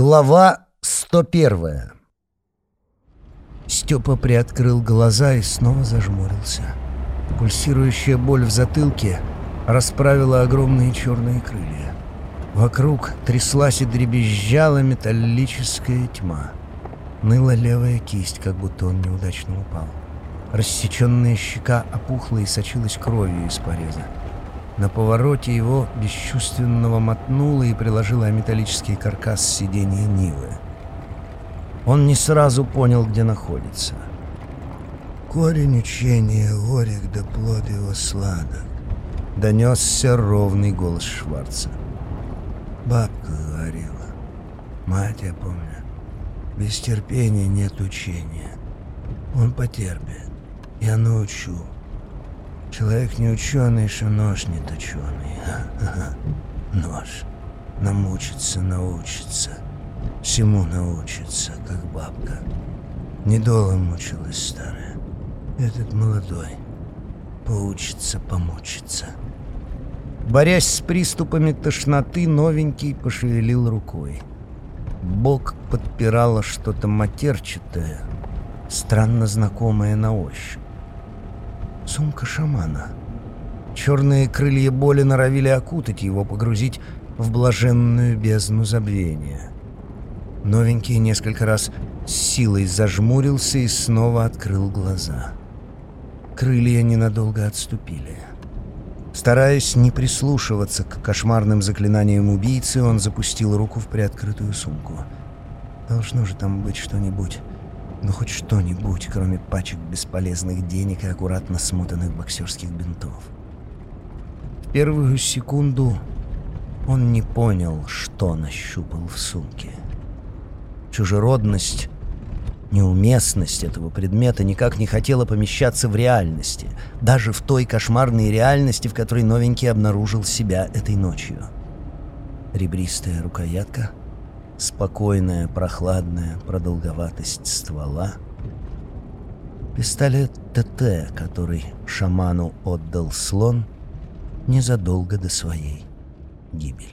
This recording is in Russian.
Глава 101 Степа приоткрыл глаза и снова зажмурился. Пульсирующая боль в затылке расправила огромные черные крылья. Вокруг тряслась и дребезжала металлическая тьма. Ныла левая кисть, как будто он неудачно упал. Рассеченная щека опухла и сочилась кровью из пореза. На повороте его бесчувственного мотнуло и приложило о металлический каркас сиденья Нивы. Он не сразу понял, где находится. «Корень учения горек да плод его сладок», — донесся ровный голос Шварца. Бабка говорила, мать я помню, без терпения нет учения. Он потерпит, я научу. Человек не ученый, нож не точеный. А? Нож. Намучится, научится. Всему научится, как бабка. Недолго мучилась старая. Этот молодой. Поучится, помучится. Борясь с приступами тошноты, новенький пошевелил рукой. Бок подпирало что-то матерчатое, странно знакомое на ощупь. Сумка шамана. Черные крылья боли норовили окутать его, погрузить в блаженную бездну забвения. Новенький несколько раз с силой зажмурился и снова открыл глаза. Крылья ненадолго отступили. Стараясь не прислушиваться к кошмарным заклинаниям убийцы, он запустил руку в приоткрытую сумку. Должно же там быть что-нибудь ну хоть что-нибудь, кроме пачек бесполезных денег и аккуратно смотанных боксерских бинтов. В первую секунду он не понял, что нащупал в сумке. Чужеродность, неуместность этого предмета никак не хотела помещаться в реальности, даже в той кошмарной реальности, в которой новенький обнаружил себя этой ночью. Ребристая рукоятка — спокойная, прохладная продолговатость ствола. Пистолет ТТ, который шаману отдал слон незадолго до своей гибели.